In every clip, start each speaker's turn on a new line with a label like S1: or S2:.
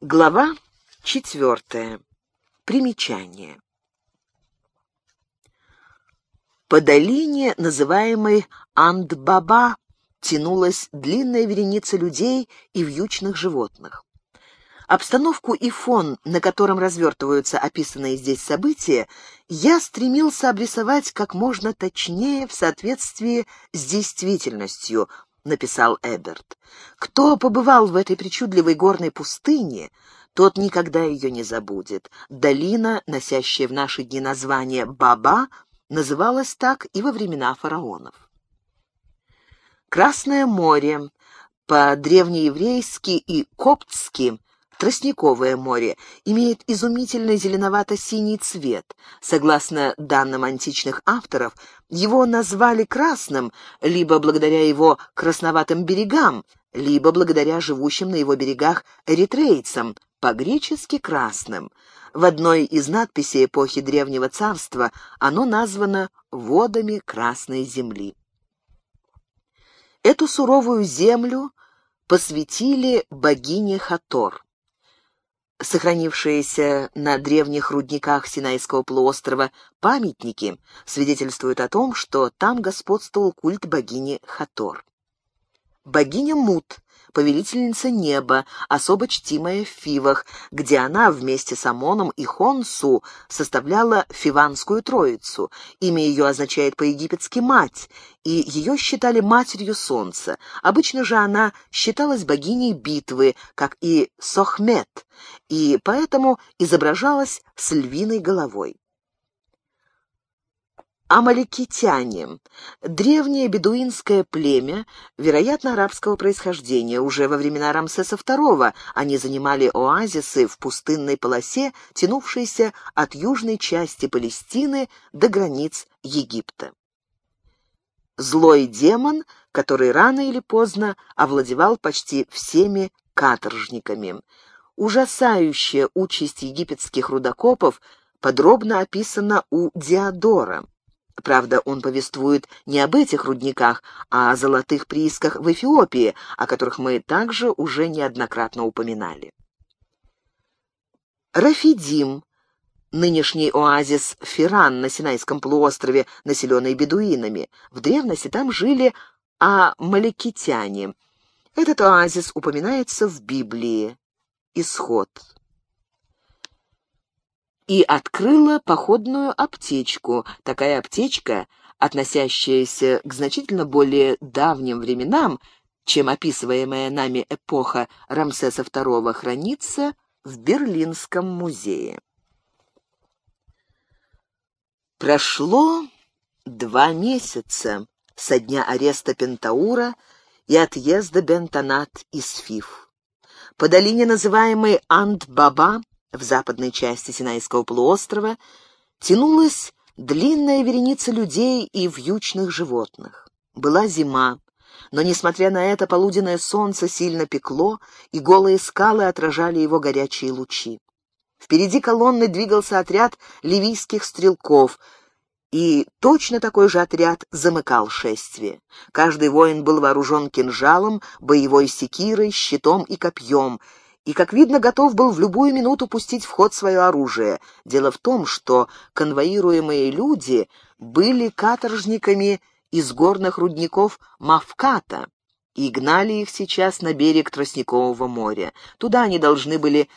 S1: Глава четвертая. Примечание. По долине, называемой Андбаба, тянулась длинная вереница людей и вьючных животных. Обстановку и фон, на котором развертываются описанные здесь события, я стремился обрисовать как можно точнее в соответствии с действительностью, написал Эберт. Кто побывал в этой причудливой горной пустыне, тот никогда ее не забудет. Долина, носящая в наши дни название Баба, называлась так и во времена фараонов. Красное море, по-древнееврейски и коптски Тростниковое море имеет изумительный зеленовато-синий цвет. Согласно данным античных авторов, его назвали красным либо благодаря его красноватым берегам, либо благодаря живущим на его берегах эритрейцам, по-гречески красным. В одной из надписей эпохи Древнего Царства оно названо «водами Красной Земли». Эту суровую землю посвятили богине Хатор сохранившиеся на древних рудниках Синайского полуострова памятники свидетельствуют о том, что там господствовал культ богини Хатор. Богиня Мут повелительница неба, особо чтимая в Фивах, где она вместе с Амоном и Хонсу составляла Фиванскую Троицу. Имя ее означает по-египетски «мать», и ее считали матерью солнца. Обычно же она считалась богиней битвы, как и Сохмет, и поэтому изображалась с львиной головой. Амаликитяне – древнее бедуинское племя, вероятно, арабского происхождения. Уже во времена Рамсеса II они занимали оазисы в пустынной полосе, тянувшейся от южной части Палестины до границ Египта. Злой демон, который рано или поздно овладевал почти всеми каторжниками. Ужасающая участь египетских рудокопов подробно описана у Диодора. Правда, он повествует не об этих рудниках, а о золотых приисках в Эфиопии, о которых мы также уже неоднократно упоминали. Рафидим, нынешний оазис Фиран на Синайском полуострове, населенный бедуинами. В древности там жили амаликитяне. Этот оазис упоминается в Библии. Исход и открыла походную аптечку. Такая аптечка, относящаяся к значительно более давним временам, чем описываемая нами эпоха Рамсеса II, хранится в Берлинском музее. Прошло два месяца со дня ареста Пентаура и отъезда Бентонат из Фиф. По долине, называемой Анд-Баба, в западной части Синайского полуострова тянулась длинная вереница людей и вьючных животных. Была зима, но, несмотря на это, полуденное солнце сильно пекло, и голые скалы отражали его горячие лучи. Впереди колонны двигался отряд ливийских стрелков, и точно такой же отряд замыкал шествие. Каждый воин был вооружен кинжалом, боевой секирой, щитом и копьем — и, как видно, готов был в любую минуту пустить в ход свое оружие. Дело в том, что конвоируемые люди были каторжниками из горных рудников Мавката и гнали их сейчас на берег Тростникового моря. Туда они должны были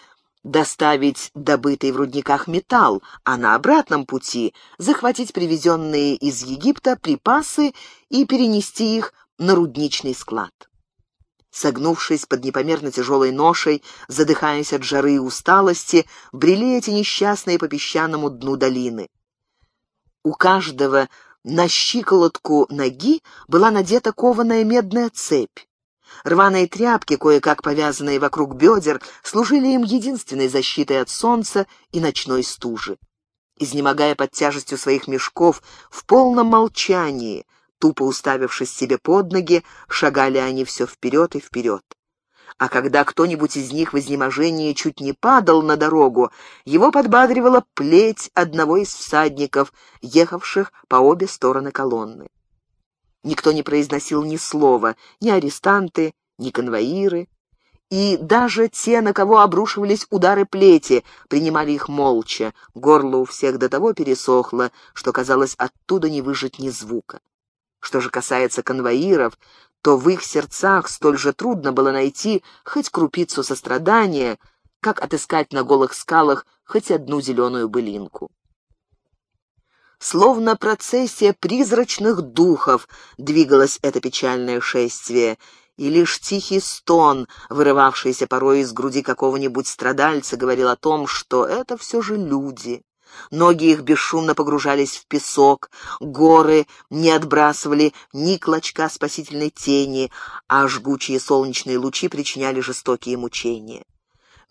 S1: доставить добытый в рудниках металл, а на обратном пути захватить привезенные из Египта припасы и перенести их на рудничный склад. Согнувшись под непомерно тяжелой ношей, задыхаясь от жары и усталости, брели эти несчастные по песчаному дну долины. У каждого на щиколотку ноги была надета кованая медная цепь. Рваные тряпки, кое-как повязанные вокруг бедер, служили им единственной защитой от солнца и ночной стужи. Изнемогая под тяжестью своих мешков, в полном молчании — Тупо уставившись себе под ноги, шагали они все вперед и вперед. А когда кто-нибудь из них в изнеможении чуть не падал на дорогу, его подбадривала плеть одного из всадников, ехавших по обе стороны колонны. Никто не произносил ни слова, ни арестанты, ни конвоиры, и даже те, на кого обрушивались удары плети, принимали их молча. Горло у всех до того пересохло, что, казалось, оттуда не выжить ни звука. Что же касается конвоиров, то в их сердцах столь же трудно было найти хоть крупицу сострадания, как отыскать на голых скалах хоть одну зеленую былинку. Словно процессия призрачных духов двигалось это печальное шествие — и лишь тихий стон, вырывавшийся порой из груди какого-нибудь страдальца, говорил о том, что это все же люди. Ноги их бесшумно погружались в песок, горы не отбрасывали ни клочка спасительной тени, а жгучие солнечные лучи причиняли жестокие мучения.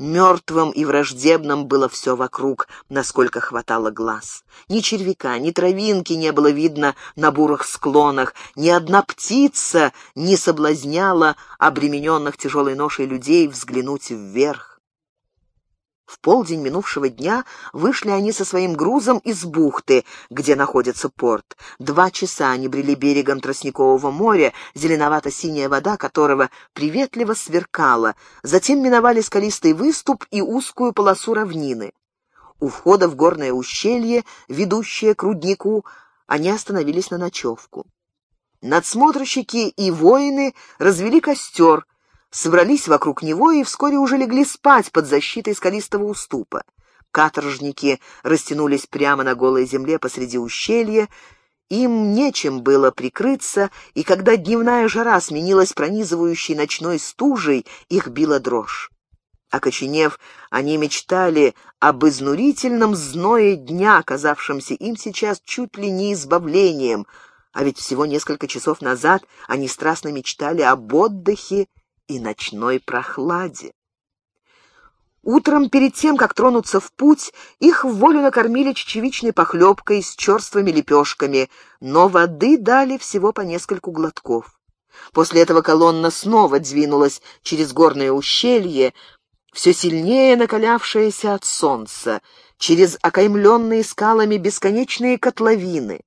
S1: Мертвым и враждебным было все вокруг, насколько хватало глаз. Ни червяка, ни травинки не было видно на бурых склонах, ни одна птица не соблазняла обремененных тяжелой ношей людей взглянуть вверх. В полдень минувшего дня вышли они со своим грузом из бухты, где находится порт. Два часа они брели берегом Тростникового моря, зеленовато-синяя вода которого приветливо сверкала, затем миновали скалистый выступ и узкую полосу равнины. У входа в горное ущелье, ведущее к руднику, они остановились на ночевку. Надсмотрщики и воины развели костер, собрались вокруг него и вскоре уже легли спать под защитой скалистого уступа. Каторжники растянулись прямо на голой земле посреди ущелья, им нечем было прикрыться, и когда дневная жара сменилась пронизывающей ночной стужей, их била дрожь. Окоченев, они мечтали об изнурительном зное дня, оказавшемся им сейчас чуть ли не избавлением, а ведь всего несколько часов назад они страстно мечтали об отдыхе и ночной прохладе. Утром, перед тем, как тронуться в путь, их в волю накормили чечевичной похлебкой с черствыми лепешками, но воды дали всего по нескольку глотков. После этого колонна снова двинулась через горное ущелье, все сильнее накалявшееся от солнца, через окаймленные скалами бесконечные котловины.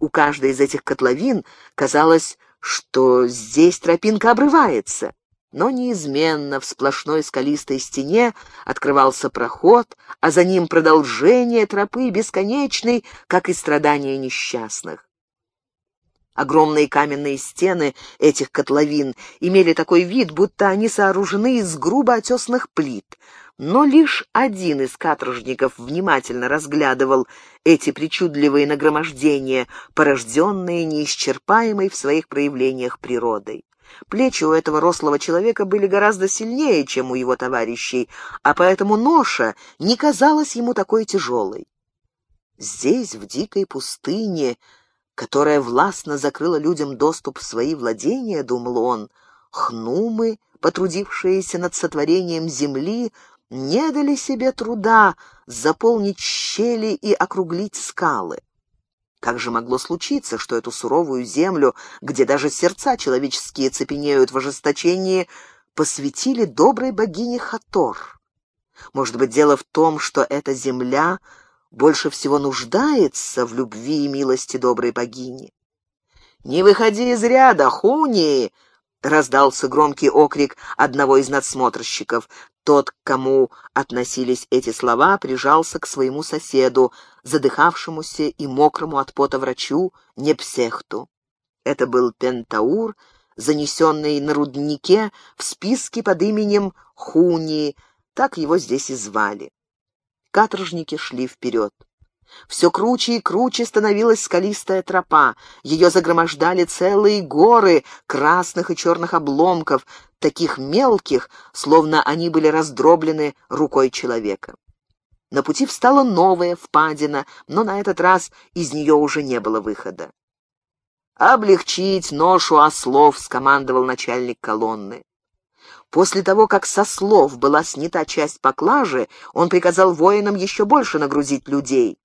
S1: У каждой из этих котловин казалось, что здесь тропинка обрывается но неизменно в сплошной скалистой стене открывался проход, а за ним продолжение тропы бесконечной, как и страдания несчастных. Огромные каменные стены этих котловин имели такой вид, будто они сооружены из грубо отесанных плит, но лишь один из каторжников внимательно разглядывал эти причудливые нагромождения, порожденные неисчерпаемой в своих проявлениях природой. Плечи у этого рослого человека были гораздо сильнее, чем у его товарищей, а поэтому ноша не казалась ему такой тяжелой. Здесь, в дикой пустыне, которая властно закрыла людям доступ в свои владения, думал он, хнумы, потрудившиеся над сотворением земли, не дали себе труда заполнить щели и округлить скалы. Как же могло случиться, что эту суровую землю, где даже сердца человеческие цепенеют в ожесточении, посвятили доброй богине Хатор? Может быть, дело в том, что эта земля больше всего нуждается в любви и милости доброй богини? «Не выходи из ряда, Хуни!» — раздался громкий окрик одного из надсмотрщиков. Тот, к кому относились эти слова, прижался к своему соседу, задыхавшемуся и мокрому от пота врачу Непсехту. Это был Пентаур, занесенный на руднике в списке под именем Хуни, так его здесь и звали. Каторжники шли вперед. Все круче и круче становилась скалистая тропа. Ее загромождали целые горы красных и черных обломков, таких мелких, словно они были раздроблены рукой человека. На пути встала новая впадина, но на этот раз из нее уже не было выхода. «Облегчить ношу ослов», — скомандовал начальник колонны. После того, как со слов была снята часть поклажи, он приказал воинам еще больше нагрузить людей.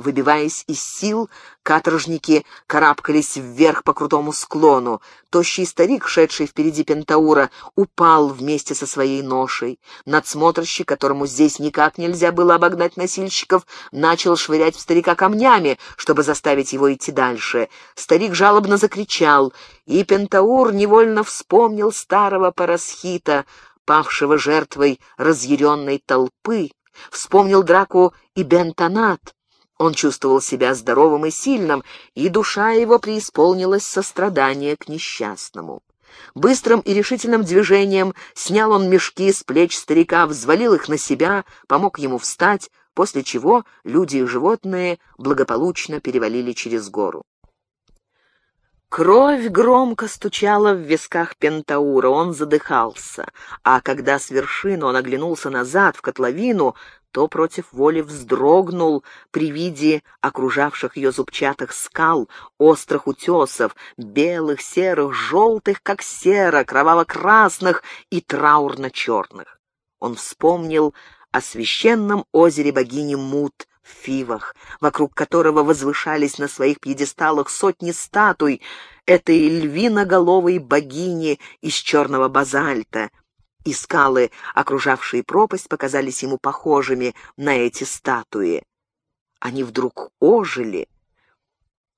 S1: Выбиваясь из сил, каторжники карабкались вверх по крутому склону. Тощий старик, шедший впереди Пентаура, упал вместе со своей ношей. Надсмотрщик, которому здесь никак нельзя было обогнать носильщиков, начал швырять в старика камнями, чтобы заставить его идти дальше. Старик жалобно закричал, и Пентаур невольно вспомнил старого Парасхита, павшего жертвой разъяренной толпы, вспомнил драку и Бентонат. Он чувствовал себя здоровым и сильным, и душа его преисполнилась сострадания к несчастному. Быстрым и решительным движением снял он мешки с плеч старика, взвалил их на себя, помог ему встать, после чего люди и животные благополучно перевалили через гору. Кровь громко стучала в висках Пентаура, он задыхался, а когда с вершины он оглянулся назад, в котловину, то против воли вздрогнул при виде окружавших ее зубчатых скал, острых утесов, белых, серых, желтых, как сера, кроваво-красных и траурно-черных. Он вспомнил о священном озере богини Мут в Фивах, вокруг которого возвышались на своих пьедесталах сотни статуй этой львиноголовой богини из черного базальта, и скалы, окружавшие пропасть, показались ему похожими на эти статуи. Они вдруг ожили,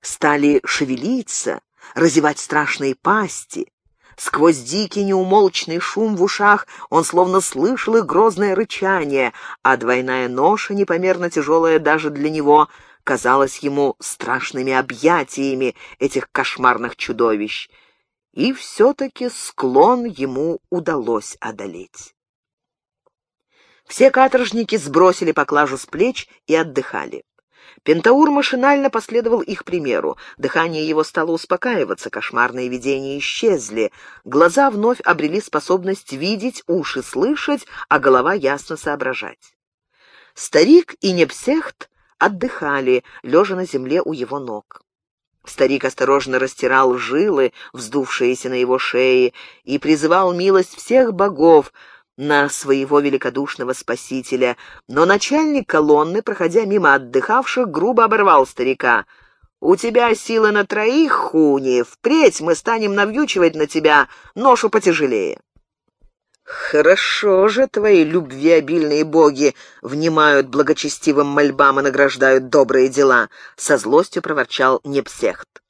S1: стали шевелиться, разевать страшные пасти, Сквозь дикий неумолчный шум в ушах он словно слышал их грозное рычание, а двойная ноша, непомерно тяжелая даже для него, казалась ему страшными объятиями этих кошмарных чудовищ. И все-таки склон ему удалось одолеть. Все каторжники сбросили поклажу с плеч и отдыхали. Пентаур машинально последовал их примеру. Дыхание его стало успокаиваться, кошмарные видения исчезли. Глаза вновь обрели способность видеть, уши слышать, а голова ясно соображать. Старик и Непсехт отдыхали, лежа на земле у его ног. Старик осторожно растирал жилы, вздувшиеся на его шее, и призывал милость всех богов, на своего великодушного спасителя, но начальник колонны, проходя мимо отдыхавших, грубо оборвал старика. «У тебя силы на троих, Хуни, впредь мы станем навьючивать на тебя ношу потяжелее». «Хорошо же твои любвеобильные боги внимают благочестивым мольбам и награждают добрые дела», — со злостью проворчал Непсехт.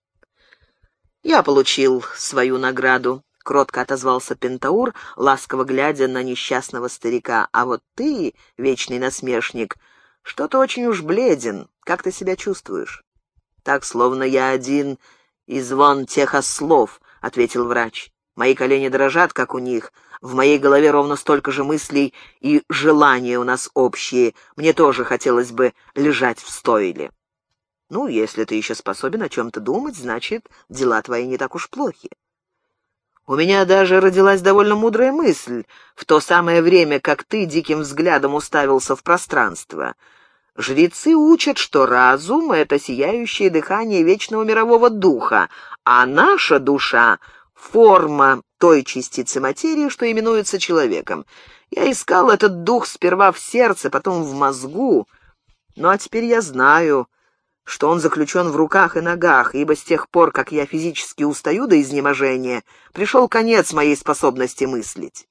S1: «Я получил свою награду», — кротко отозвался Пентаур, ласково глядя на несчастного старика. «А вот ты, вечный насмешник, что-то очень уж бледен. Как ты себя чувствуешь?» «Так, словно я один из вон тех ослов», — ответил врач. «Мои колени дрожат, как у них. В моей голове ровно столько же мыслей и желания у нас общие. Мне тоже хотелось бы лежать в стойле». «Ну, если ты еще способен о чем-то думать, значит, дела твои не так уж плохи. У меня даже родилась довольно мудрая мысль в то самое время, как ты диким взглядом уставился в пространство. Жрецы учат, что разум — это сияющее дыхание вечного мирового духа, а наша душа — форма той частицы материи, что именуется человеком. Я искал этот дух сперва в сердце, потом в мозгу, ну а теперь я знаю — что он заключен в руках и ногах, ибо с тех пор, как я физически устаю до изнеможения, пришел конец моей способности мыслить.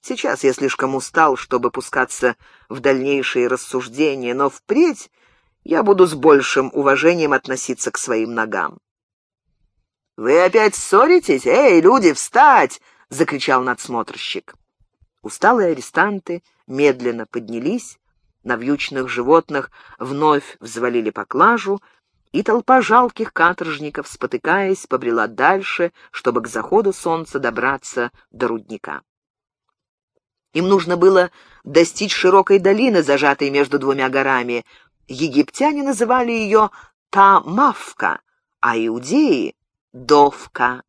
S1: Сейчас я слишком устал, чтобы пускаться в дальнейшие рассуждения, но впредь я буду с большим уважением относиться к своим ногам. «Вы опять ссоритесь? Эй, люди, встать!» — закричал надсмотрщик. Усталые арестанты медленно поднялись, навьючных животных вновь взвалили поклажу, и толпа жалких каторжников, спотыкаясь, побрела дальше, чтобы к заходу солнца добраться до рудника. Им нужно было достичь широкой долины, зажатой между двумя горами. Египтяне называли ее Тамавка, а иудеи — Довка.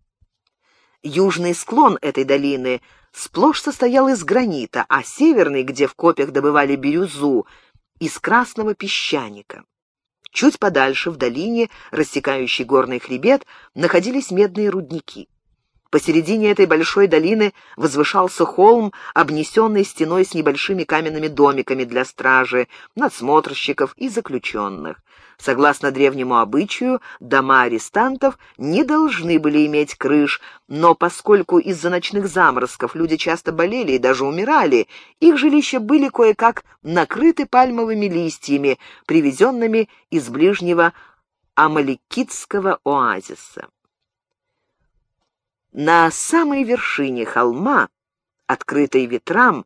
S1: Южный склон этой долины сплошь состоял из гранита, а северный, где в копьях добывали бирюзу, из красного песчаника. Чуть подальше, в долине, рассекающей горный хребет, находились медные рудники. Посередине этой большой долины возвышался холм, обнесенный стеной с небольшими каменными домиками для стражи, надсмотрщиков и заключенных. Согласно древнему обычаю, дома арестантов не должны были иметь крыш, но поскольку из-за ночных заморозков люди часто болели и даже умирали, их жилища были кое-как накрыты пальмовыми листьями, привезенными из ближнего Амаликитского оазиса. На самой вершине холма открытой ветрам,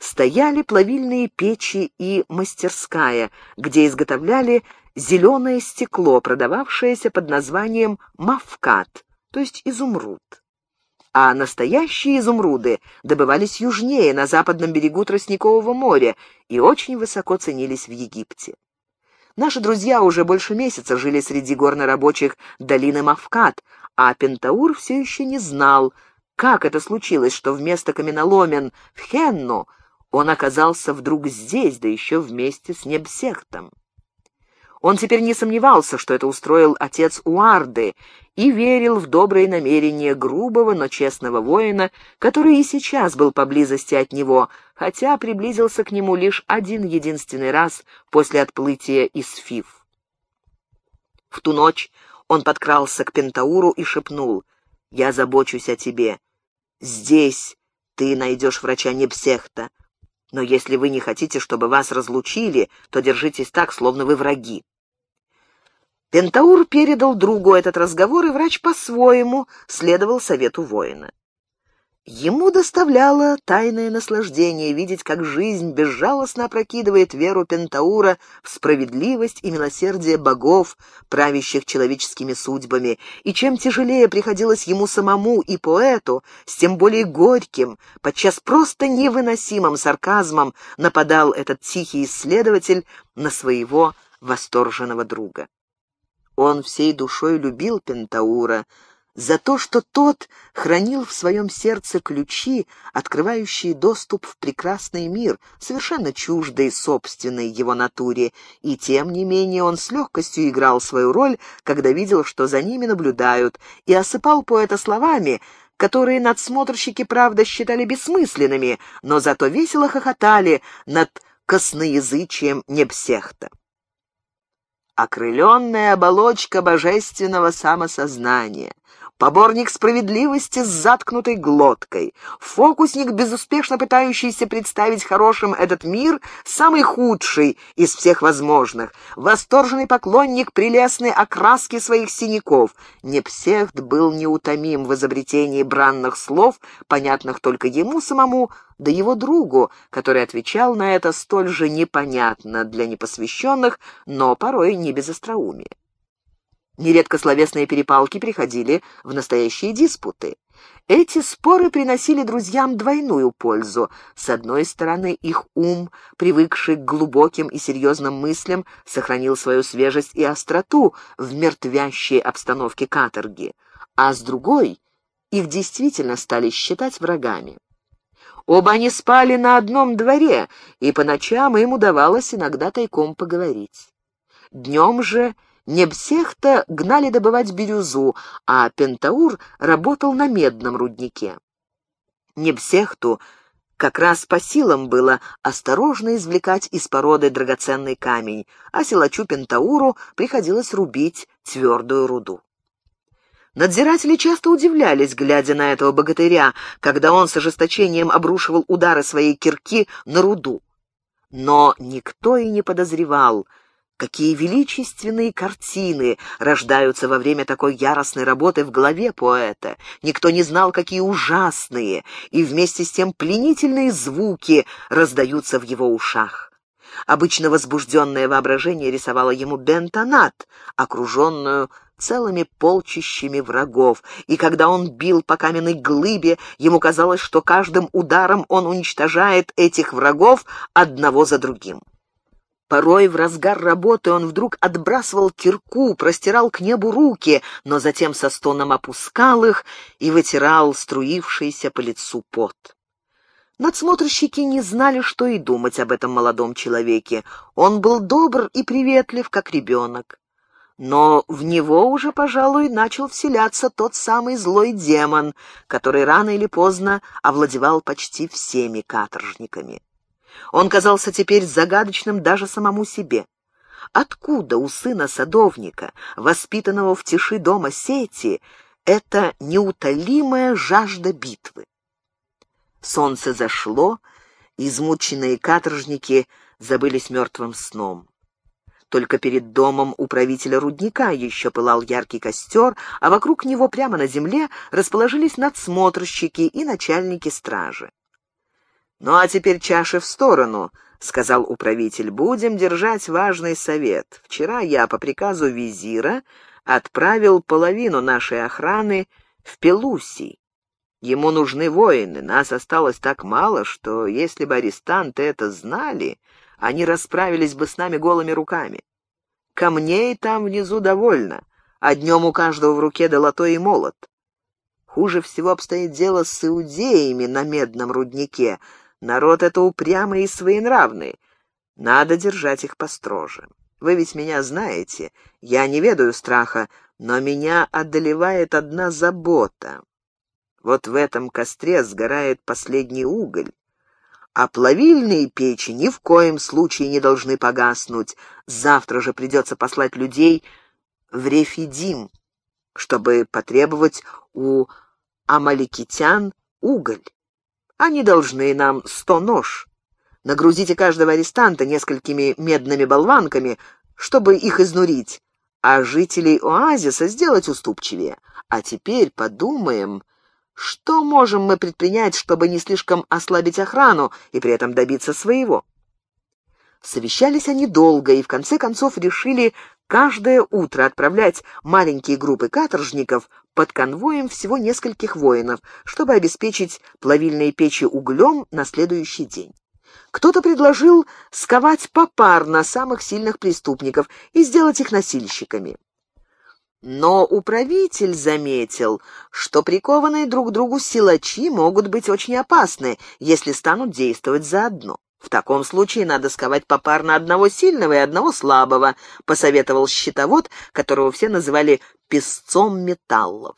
S1: стояли плавильные печи и мастерская, где изготовляли зеленое стекло, продававшееся под названием «мавкат», то есть изумруд. А настоящие изумруды добывались южнее, на западном берегу Тростникового моря, и очень высоко ценились в Египте. Наши друзья уже больше месяца жили среди горнорабочих долины Мавкат, а Пентаур все еще не знал, как это случилось, что вместо каменоломен в Хенну он оказался вдруг здесь, да еще вместе с Небсехтом. Он теперь не сомневался, что это устроил отец Уарды, и верил в добрые намерения грубого, но честного воина, который и сейчас был поблизости от него, хотя приблизился к нему лишь один единственный раз после отплытия из Фив. В ту ночь он подкрался к Пентауру и шепнул «Я забочусь о тебе. Здесь ты найдешь врача Непсехта, но если вы не хотите, чтобы вас разлучили, то держитесь так, словно вы враги. Пентаур передал другу этот разговор, и врач по-своему следовал совету воина. Ему доставляло тайное наслаждение видеть, как жизнь безжалостно опрокидывает веру Пентаура в справедливость и милосердие богов, правящих человеческими судьбами, и чем тяжелее приходилось ему самому и поэту, с тем более горьким, подчас просто невыносимым сарказмом нападал этот тихий исследователь на своего восторженного друга. Он всей душой любил Пентаура за то, что тот хранил в своем сердце ключи, открывающие доступ в прекрасный мир, совершенно чуждый собственной его натуре, и тем не менее он с легкостью играл свою роль, когда видел, что за ними наблюдают, и осыпал поэта словами, которые надсмотрщики, правда, считали бессмысленными, но зато весело хохотали над косноязычием Непсехта окрыленная оболочка божественного самосознания, поборник справедливости с заткнутой глоткой, фокусник, безуспешно пытающийся представить хорошим этот мир, самый худший из всех возможных, восторженный поклонник прелестной окраски своих синяков. Непсехт был неутомим в изобретении бранных слов, понятных только ему самому, да его другу, который отвечал на это столь же непонятно для непосвященных, но порой не без остроумия. Нередко словесные перепалки приходили в настоящие диспуты. Эти споры приносили друзьям двойную пользу. С одной стороны, их ум, привыкший к глубоким и серьезным мыслям, сохранил свою свежесть и остроту в мертвящей обстановке каторги, а с другой, их действительно стали считать врагами. Оба они спали на одном дворе, и по ночам им удавалось иногда тайком поговорить. Днем же Небсехта гнали добывать бирюзу, а Пентаур работал на медном руднике. Небсехту как раз по силам было осторожно извлекать из породы драгоценный камень, а силачу Пентауру приходилось рубить твердую руду. Надзиратели часто удивлялись, глядя на этого богатыря, когда он с ожесточением обрушивал удары своей кирки на руду. Но никто и не подозревал — Какие величественные картины рождаются во время такой яростной работы в голове поэта. Никто не знал, какие ужасные и вместе с тем пленительные звуки раздаются в его ушах. Обычно возбужденное воображение рисовало ему бентонат, окруженную целыми полчищами врагов, и когда он бил по каменной глыбе, ему казалось, что каждым ударом он уничтожает этих врагов одного за другим. Порой в разгар работы он вдруг отбрасывал кирку, простирал к небу руки, но затем со стоном опускал их и вытирал струившийся по лицу пот. Надсмотрщики не знали, что и думать об этом молодом человеке. Он был добр и приветлив, как ребенок. Но в него уже, пожалуй, начал вселяться тот самый злой демон, который рано или поздно овладевал почти всеми каторжниками. Он казался теперь загадочным даже самому себе. Откуда у сына садовника, воспитанного в тиши дома сети, эта неутолимая жажда битвы? Солнце зашло, измученные каторжники забылись мертвым сном. Только перед домом управителя рудника еще пылал яркий костер, а вокруг него прямо на земле расположились надсмотрщики и начальники стражи. «Ну а теперь чаши в сторону», — сказал управитель. «Будем держать важный совет. Вчера я по приказу визира отправил половину нашей охраны в Пелусий. Ему нужны воины, нас осталось так мало, что если бы арестанты это знали, они расправились бы с нами голыми руками. Камней там внизу довольно, а днем у каждого в руке долотой и молот. Хуже всего обстоит дело с иудеями на медном руднике. Народ это упрямый и своенравный. Надо держать их построже. Вы ведь меня знаете, я не ведаю страха, но меня одолевает одна забота. Вот в этом костре сгорает последний уголь, а плавильные печи ни в коем случае не должны погаснуть. Завтра же придется послать людей в Рефидим, чтобы потребовать у амаликитян уголь. Они должны нам сто нож. Нагрузите каждого арестанта несколькими медными болванками, чтобы их изнурить, а жителей оазиса сделать уступчивее. А теперь подумаем, что можем мы предпринять, чтобы не слишком ослабить охрану и при этом добиться своего. Совещались они долго и в конце концов решили каждое утро отправлять маленькие группы каторжников под конвоем всего нескольких воинов, чтобы обеспечить плавильные печи углем на следующий день. Кто-то предложил сковать попарно самых сильных преступников и сделать их носильщиками. Но управитель заметил, что прикованные друг к другу силачи могут быть очень опасны, если станут действовать заодно. В таком случае надо сковать попарно одного сильного и одного слабого, посоветовал счетовод, которого все называли песцом металлов.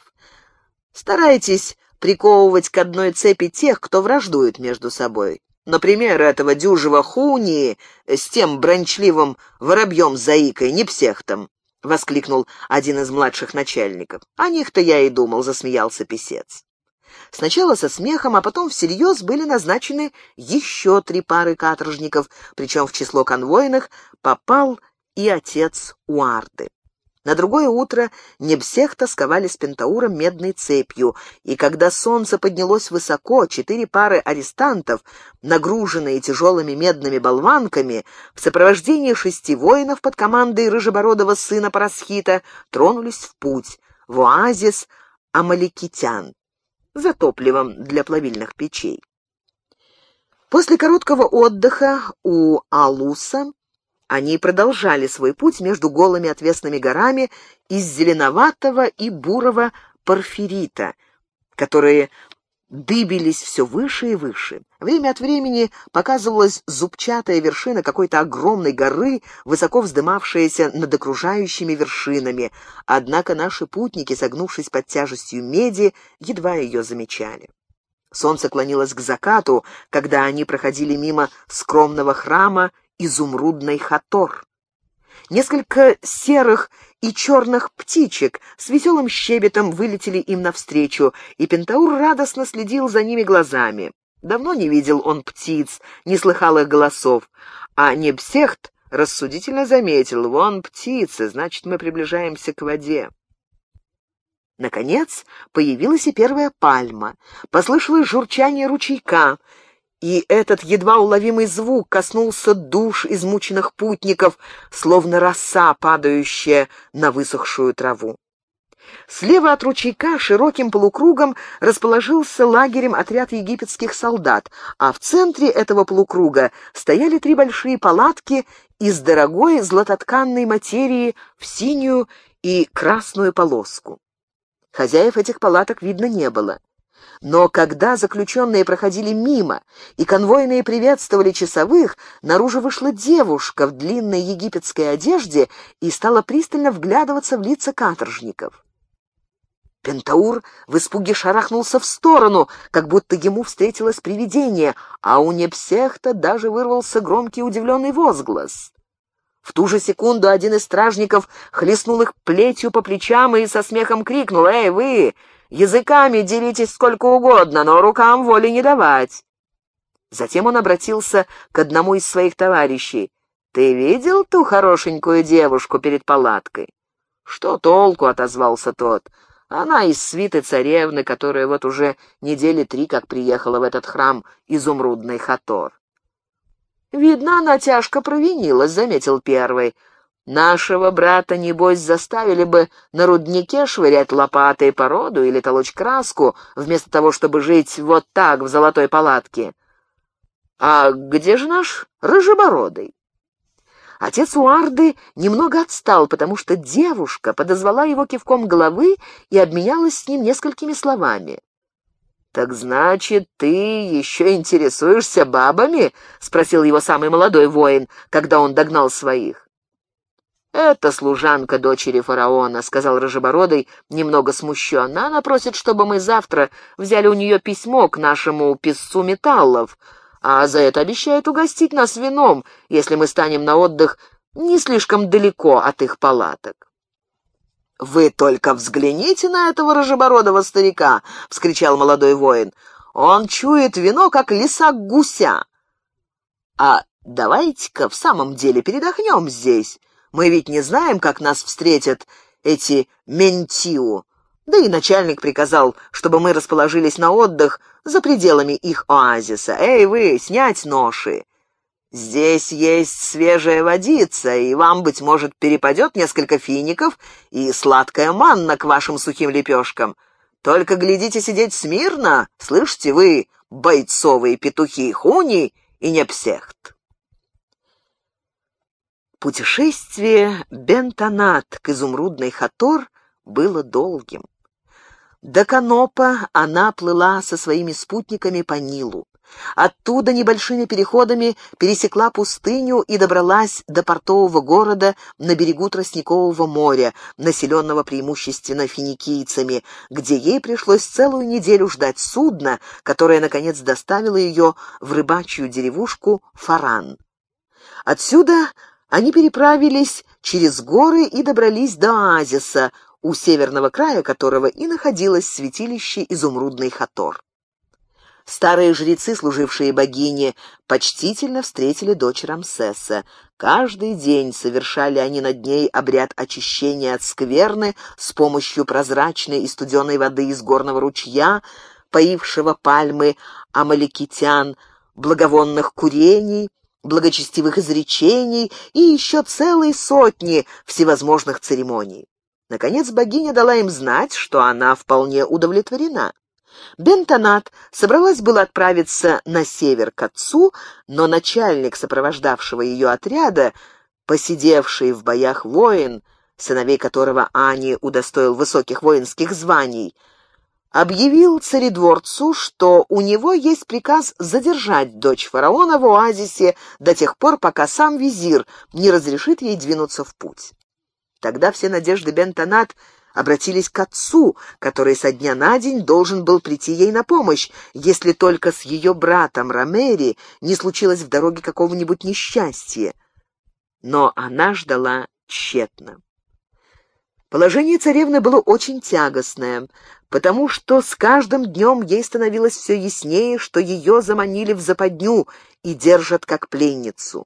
S1: Старайтесь приковывать к одной цепи тех, кто враждует между собой. Например, этого дюжего Хуни с тем брончливым воробьем-заикой, Непсехтом, — воскликнул один из младших начальников. «О них-то я и думал», — засмеялся писец. Сначала со смехом, а потом всерьез были назначены еще три пары каторжников, причем в число конвойных попал и отец Уарды. На другое утро Небсехта сковали с Пентауром медной цепью, и когда солнце поднялось высоко, четыре пары арестантов, нагруженные тяжелыми медными болванками, в сопровождении шести воинов под командой рыжебородого сына Парасхита, тронулись в путь, в оазис Амаликитян, за топливом для плавильных печей. После короткого отдыха у Алуса они продолжали свой путь между голыми отвесными горами из зеленоватого и бурого порфирита, которые дыбились все выше и выше. Время от времени показывалась зубчатая вершина какой-то огромной горы, высоко вздымавшаяся над окружающими вершинами, однако наши путники, согнувшись под тяжестью меди, едва ее замечали. Солнце клонилось к закату, когда они проходили мимо скромного храма изумрудный хатор. Несколько серых и черных птичек с веселым щебетом вылетели им навстречу, и Пентаур радостно следил за ними глазами. Давно не видел он птиц, не слыхал их голосов, а Небсехт рассудительно заметил, вон птицы, значит, мы приближаемся к воде. Наконец появилась и первая пальма. Послышалось журчание ручейка, и этот едва уловимый звук коснулся душ измученных путников, словно роса, падающая на высохшую траву. Слева от ручейка широким полукругом расположился лагерем отряд египетских солдат, а в центре этого полукруга стояли три большие палатки из дорогой златотканной материи в синюю и красную полоску. Хозяев этих палаток видно не было. Но когда заключенные проходили мимо и конвойные приветствовали часовых, наружу вышла девушка в длинной египетской одежде и стала пристально вглядываться в лица каторжников. Пентаур в испуге шарахнулся в сторону, как будто ему встретилось привидение, а у Непсехта даже вырвался громкий удивленный возглас. В ту же секунду один из стражников хлестнул их плетью по плечам и со смехом крикнул «Эй, вы! Языками делитесь сколько угодно, но рукам воли не давать. Затем он обратился к одному из своих товарищей. «Ты видел ту хорошенькую девушку перед палаткой?» «Что толку?» — отозвался тот. Она из свиты царевны, которая вот уже недели три как приехала в этот храм изумрудный Хатор. «Видно, она тяжко провинилась», — заметил первый. «Нашего брата, небось, заставили бы на руднике швырять лопатой породу или толочь краску, вместо того, чтобы жить вот так в золотой палатке. А где же наш рыжебородый?» Отец Уарды немного отстал, потому что девушка подозвала его кивком головы и обменялась с ним несколькими словами. «Так значит, ты еще интересуешься бабами?» — спросил его самый молодой воин, когда он догнал своих. «Это служанка дочери фараона», — сказал Рожебородый, немного смущенно. «Она просит, чтобы мы завтра взяли у нее письмо к нашему писцу металлов, а за это обещает угостить нас вином, если мы станем на отдых не слишком далеко от их палаток. «Вы только взгляните на этого рыжебородого старика!» — вскричал молодой воин. «Он чует вино, как лиса гуся!» «А давайте-ка в самом деле передохнем здесь. Мы ведь не знаем, как нас встретят эти ментиу. Да и начальник приказал, чтобы мы расположились на отдых за пределами их оазиса. Эй вы, снять ноши! Здесь есть свежая водица, и вам, быть может, перепадет несколько фиников и сладкая манна к вашим сухим лепешкам. Только глядите сидеть смирно, слышите вы, бойцовые петухи Хуни и Непсехт. Путешествие Бентонат к изумрудной Хатор было долгим. До Канопа она плыла со своими спутниками по Нилу. Оттуда небольшими переходами пересекла пустыню и добралась до портового города на берегу Тростникового моря, населенного преимущественно финикийцами, где ей пришлось целую неделю ждать судна, которое, наконец, доставило ее в рыбачью деревушку Фаран. Отсюда они переправились через горы и добрались до оазиса, у северного края которого и находилось святилище Изумрудный Хатор. Старые жрецы, служившие богине, почтительно встретили дочь Рамсеса. Каждый день совершали они над ней обряд очищения от скверны с помощью прозрачной и студеной воды из горного ручья, поившего пальмы амаликитян, благовонных курений, благочестивых изречений и еще целые сотни всевозможных церемоний. Наконец богиня дала им знать, что она вполне удовлетворена. Бентонат собралась было отправиться на север к отцу, но начальник сопровождавшего ее отряда, посидевший в боях воин, сыновей которого Ани удостоил высоких воинских званий, объявил царедворцу, что у него есть приказ задержать дочь фараона в оазисе до тех пор, пока сам визир не разрешит ей двинуться в путь. Тогда все надежды Бентонат обратились к отцу, который со дня на день должен был прийти ей на помощь, если только с ее братом Ромери не случилось в дороге какого-нибудь несчастья. Но она ждала тщетно. Положение царевны было очень тягостное, потому что с каждым днем ей становилось все яснее, что ее заманили в западню и держат как пленницу.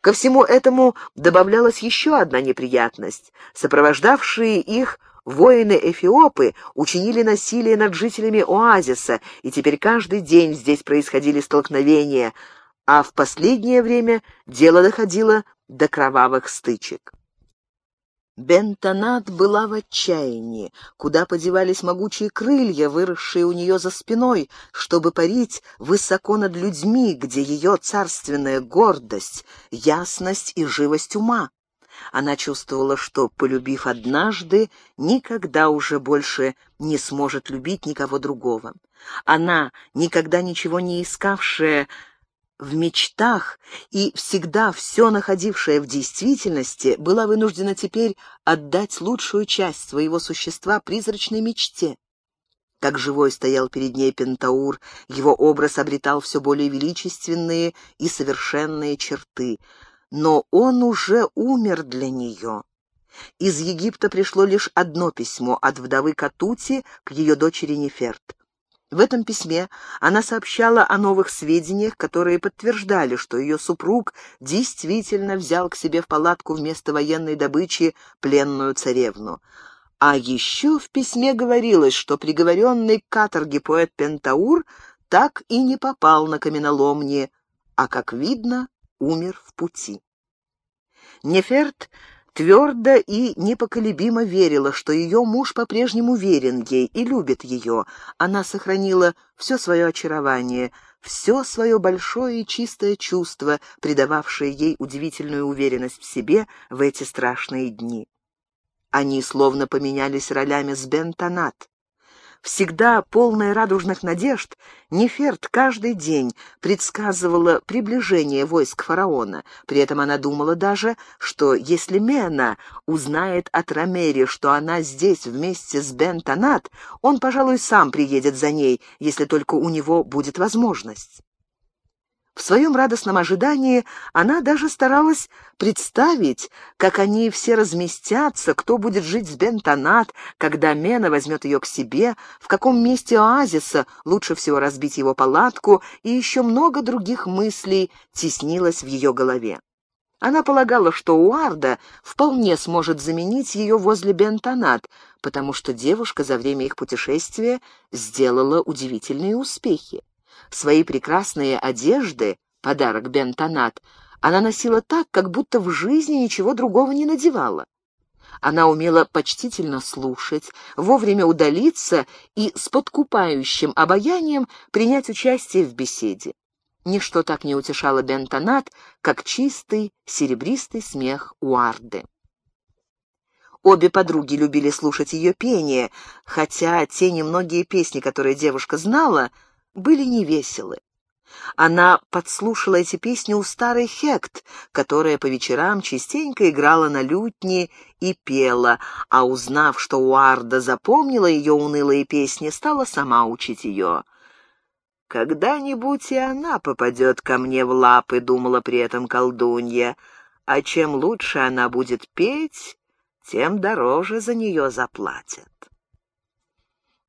S1: Ко всему этому добавлялась еще одна неприятность. Сопровождавшие их воины-эфиопы учинили насилие над жителями оазиса, и теперь каждый день здесь происходили столкновения, а в последнее время дело доходило до кровавых стычек. Бентонат была в отчаянии. Куда подевались могучие крылья, выросшие у нее за спиной, чтобы парить высоко над людьми, где ее царственная гордость, ясность и живость ума? Она чувствовала, что, полюбив однажды, никогда уже больше не сможет любить никого другого. Она, никогда ничего не искавшая, в мечтах и всегда все находившая в действительности, была вынуждена теперь отдать лучшую часть своего существа призрачной мечте. Как живой стоял перед ней Пентаур, его образ обретал все более величественные и совершенные черты, но он уже умер для нее. Из Египта пришло лишь одно письмо от вдовы Катути к ее дочери Неферт. В этом письме она сообщала о новых сведениях, которые подтверждали, что ее супруг действительно взял к себе в палатку вместо военной добычи пленную царевну. А еще в письме говорилось, что приговоренный к каторге поэт Пентаур так и не попал на каменоломни, а, как видно, умер в пути. Неферт твердо и непоколебимо верила, что ее муж по-прежнему верен ей и любит ее. Она сохранила все свое очарование, все свое большое и чистое чувство, придававшее ей удивительную уверенность в себе в эти страшные дни. Они словно поменялись ролями с Бентонат. Всегда полная радужных надежд, Неферт каждый день предсказывала приближение войск фараона. При этом она думала даже, что если Мена узнает от Рамери, что она здесь вместе с Бентонат, он, пожалуй, сам приедет за ней, если только у него будет возможность. В своем радостном ожидании она даже старалась представить, как они все разместятся, кто будет жить с Бентонат, когда Мена возьмет ее к себе, в каком месте оазиса лучше всего разбить его палатку, и еще много других мыслей теснилось в ее голове. Она полагала, что Уарда вполне сможет заменить ее возле Бентонат, потому что девушка за время их путешествия сделала удивительные успехи. Свои прекрасные одежды, подарок Бентонат, она носила так, как будто в жизни ничего другого не надевала. Она умела почтительно слушать, вовремя удалиться и с подкупающим обаянием принять участие в беседе. Ничто так не утешало Бентонат, как чистый серебристый смех Уарды. Обе подруги любили слушать ее пение, хотя те немногие песни, которые девушка знала, были невеселы. Она подслушала эти песни у старой Хект, которая по вечерам частенько играла на лютне и пела, а узнав, что Уарда запомнила ее унылые песни, стала сама учить ее. «Когда-нибудь и она попадет ко мне в лапы», — думала при этом колдунья, «а чем лучше она будет петь, тем дороже за нее заплатят».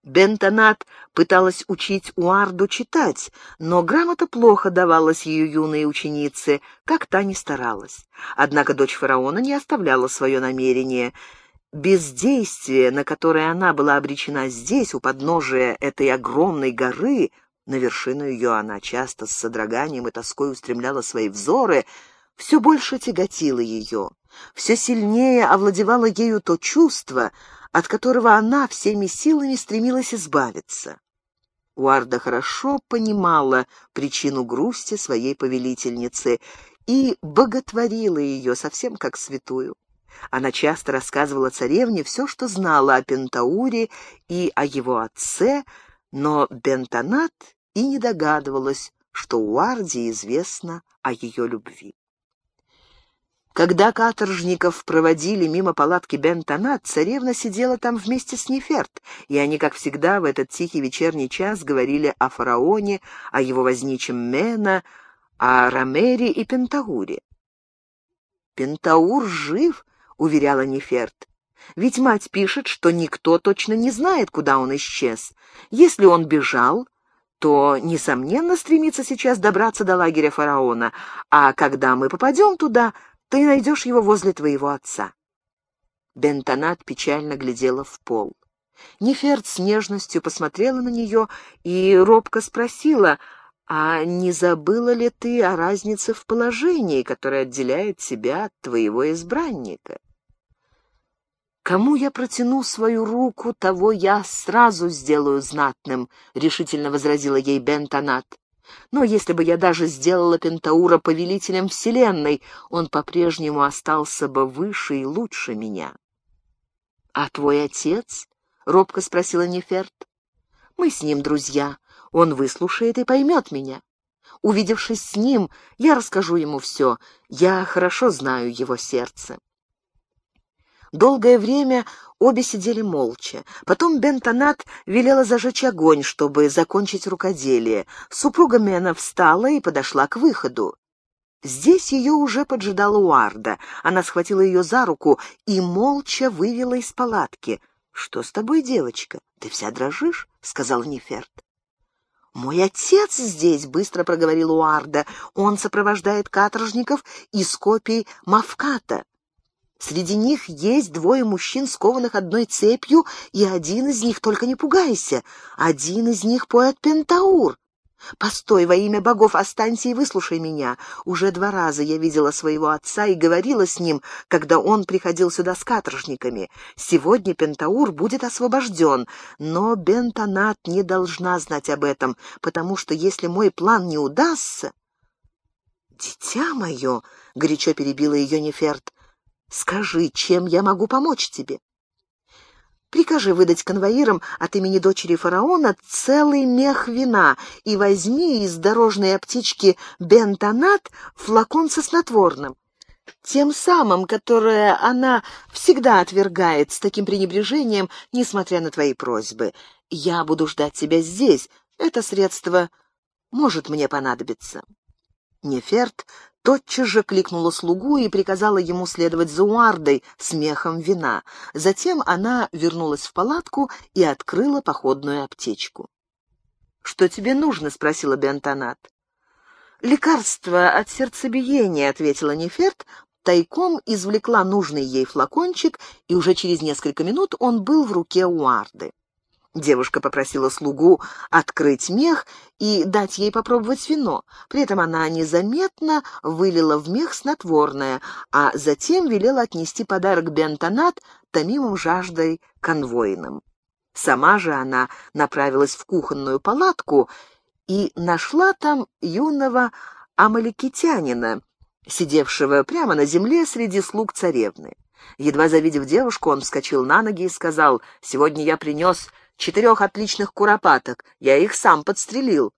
S1: Бентонат пыталась учить Уарду читать, но грамота плохо давалась ее юной ученице, как та ни старалась. Однако дочь фараона не оставляла свое намерение. Бездействие, на которое она была обречена здесь, у подножия этой огромной горы, на вершину ее она часто с содроганием и тоской устремляла свои взоры, все больше тяготило ее, все сильнее овладевало ею то чувство — от которого она всеми силами стремилась избавиться. Уарда хорошо понимала причину грусти своей повелительницы и боготворила ее совсем как святую. Она часто рассказывала царевне все, что знала о Пентауре и о его отце, но Бентонат и не догадывалась, что Уарде известно о ее любви. Когда каторжников проводили мимо палатки Бентонат, царевна сидела там вместе с Неферт, и они, как всегда, в этот тихий вечерний час говорили о фараоне, о его возничем Мена, о Ромере и Пентауре. «Пентаур жив», — уверяла Неферт. «Ведь мать пишет, что никто точно не знает, куда он исчез. Если он бежал, то, несомненно, стремится сейчас добраться до лагеря фараона, а когда мы попадем туда, ты найдешь его возле твоего отца». Бентонат печально глядела в пол. Неферт с нежностью посмотрела на нее и робко спросила, «А не забыла ли ты о разнице в положении, которая отделяет тебя от твоего избранника?» «Кому я протяну свою руку, того я сразу сделаю знатным», — решительно возразила ей Бентонат. Но если бы я даже сделала Пентаура повелителем Вселенной, он по-прежнему остался бы выше и лучше меня. — А твой отец? — робко спросила Неферт. — Мы с ним друзья. Он выслушает и поймет меня. Увидевшись с ним, я расскажу ему все. Я хорошо знаю его сердце. Долгое время обе сидели молча. Потом Бентонат велела зажечь огонь, чтобы закончить рукоделие. Супруга Мена встала и подошла к выходу. Здесь ее уже поджидала Уарда. Она схватила ее за руку и молча вывела из палатки. «Что с тобой, девочка? Ты вся дрожишь?» — сказал Неферт. «Мой отец здесь», — быстро проговорил Уарда. «Он сопровождает каторжников из копий Мавката». Среди них есть двое мужчин, скованных одной цепью, и один из них, только не пугайся, один из них поэт Пентаур. Постой, во имя богов, останься и выслушай меня. Уже два раза я видела своего отца и говорила с ним, когда он приходил сюда с каторжниками. Сегодня Пентаур будет освобожден, но Бентонат не должна знать об этом, потому что если мой план не удастся... «Дитя мое!» — горячо перебила ее Неферт. «Скажи, чем я могу помочь тебе?» Прикажи выдать конвоирам от имени дочери фараона целый мех вина и возьми из дорожной аптечки бентонат флакон со снотворным. Тем самым, которое она всегда отвергает с таким пренебрежением, несмотря на твои просьбы. Я буду ждать тебя здесь. Это средство может мне понадобиться. Неферт тотчас же кликнула слугу и приказала ему следовать за Уардой с мехом вина. Затем она вернулась в палатку и открыла походную аптечку. «Что тебе нужно?» — спросила Бентонат. «Лекарство от сердцебиения», — ответила Неферт, тайком извлекла нужный ей флакончик, и уже через несколько минут он был в руке Уарды. Девушка попросила слугу открыть мех и дать ей попробовать вино. При этом она незаметно вылила в мех снотворное, а затем велела отнести подарок Бентонат томимым жаждой конвоинам. Сама же она направилась в кухонную палатку и нашла там юного амаликитянина, сидевшего прямо на земле среди слуг царевны. Едва завидев девушку, он вскочил на ноги и сказал, «Сегодня я принес четырех отличных куропаток. Я их сам подстрелил.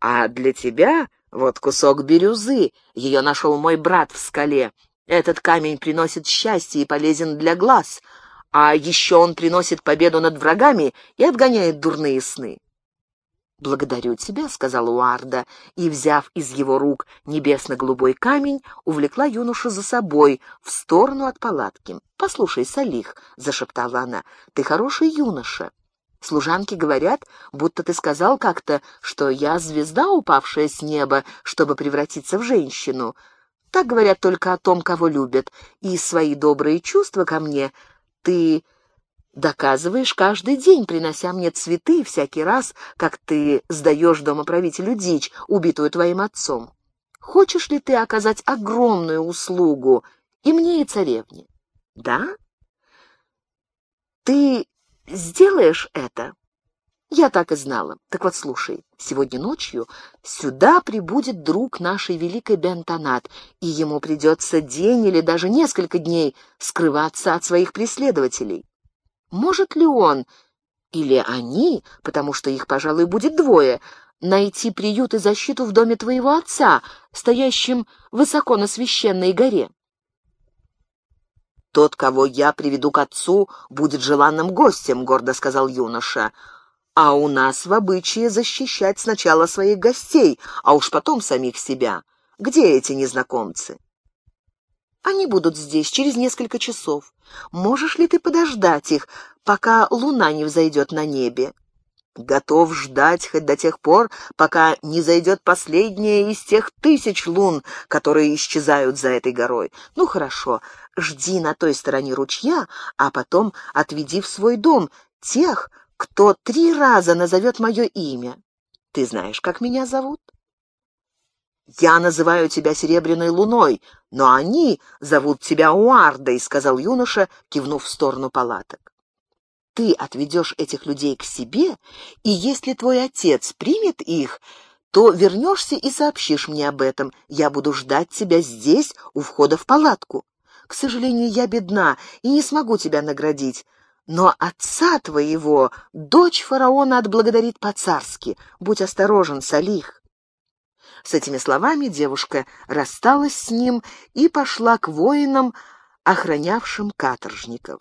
S1: А для тебя вот кусок бирюзы. Ее нашел мой брат в скале. Этот камень приносит счастье и полезен для глаз. А еще он приносит победу над врагами и отгоняет дурные сны. «Благодарю тебя», — сказала Уарда, и, взяв из его рук небесно-голубой камень, увлекла юношу за собой в сторону от палатки. «Послушай, Салих», — зашептала она, — «ты хороший юноша. Служанки говорят, будто ты сказал как-то, что я звезда, упавшая с неба, чтобы превратиться в женщину. Так говорят только о том, кого любят, и свои добрые чувства ко мне ты доказываешь каждый день, принося мне цветы всякий раз, как ты сдаешь домоправителю дичь, убитую твоим отцом. Хочешь ли ты оказать огромную услугу и мне, и царевне? Да? Ты сделаешь это?» «Я так и знала. Так вот, слушай, сегодня ночью сюда прибудет друг нашей великой Бентонат, и ему придется день или даже несколько дней скрываться от своих преследователей. Может ли он, или они, потому что их, пожалуй, будет двое, найти приют и защиту в доме твоего отца, стоящем высоко на священной горе?» «Тот, кого я приведу к отцу, будет желанным гостем», — гордо сказал юноша. «А у нас в обычае защищать сначала своих гостей, а уж потом самих себя. Где эти незнакомцы?» «Они будут здесь через несколько часов. Можешь ли ты подождать их, пока луна не взойдет на небе?» Готов ждать хоть до тех пор, пока не зайдет последняя из тех тысяч лун, которые исчезают за этой горой. Ну, хорошо, жди на той стороне ручья, а потом отведи в свой дом тех, кто три раза назовет мое имя. Ты знаешь, как меня зовут? «Я называю тебя Серебряной Луной, но они зовут тебя Уардой», — сказал юноша, кивнув в сторону палаток ты отведешь этих людей к себе, и если твой отец примет их, то вернешься и сообщишь мне об этом. Я буду ждать тебя здесь, у входа в палатку. К сожалению, я бедна и не смогу тебя наградить. Но отца твоего дочь фараона отблагодарит по-царски. Будь осторожен, Салих. С этими словами девушка рассталась с ним и пошла к воинам, охранявшим каторжников.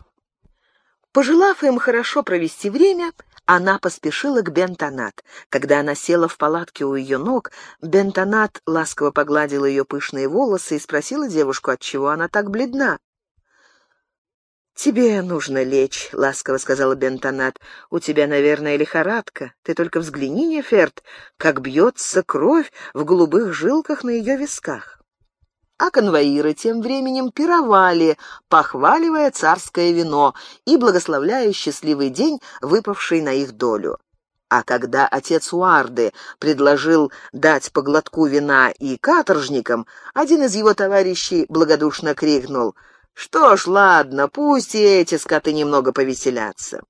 S1: Пожелав им хорошо провести время, она поспешила к Бентонат. Когда она села в палатке у ее ног, Бентонат ласково погладила ее пышные волосы и спросила девушку, отчего она так бледна. «Тебе нужно лечь», — ласково сказала Бентонат. «У тебя, наверное, лихорадка. Ты только взгляни, Неферт, как бьется кровь в голубых жилках на ее висках». А конвоиры тем временем пировали, похваливая царское вино и благословляя счастливый день, выпавший на их долю. А когда отец Уарды предложил дать по глотку вина и каторжникам, один из его товарищей благодушно крикнул «Что ж, ладно, пусть и эти скоты немного повеселятся».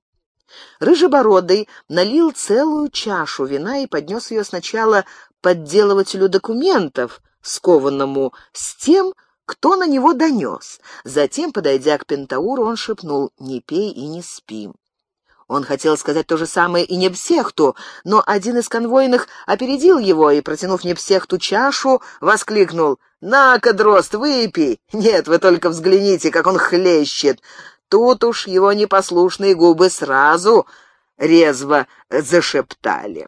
S1: Рыжебородый налил целую чашу вина и поднес ее сначала подделывателю документов, скованному с тем, кто на него донес. Затем, подойдя к Пентауру, он шепнул «Не пей и не спи». Он хотел сказать то же самое и Непсехту, но один из конвойных опередил его и, протянув Непсехту чашу, воскликнул «На-ка, дрозд, выпей! Нет, вы только взгляните, как он хлещет! Тут уж его непослушные губы сразу резво зашептали.